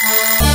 Música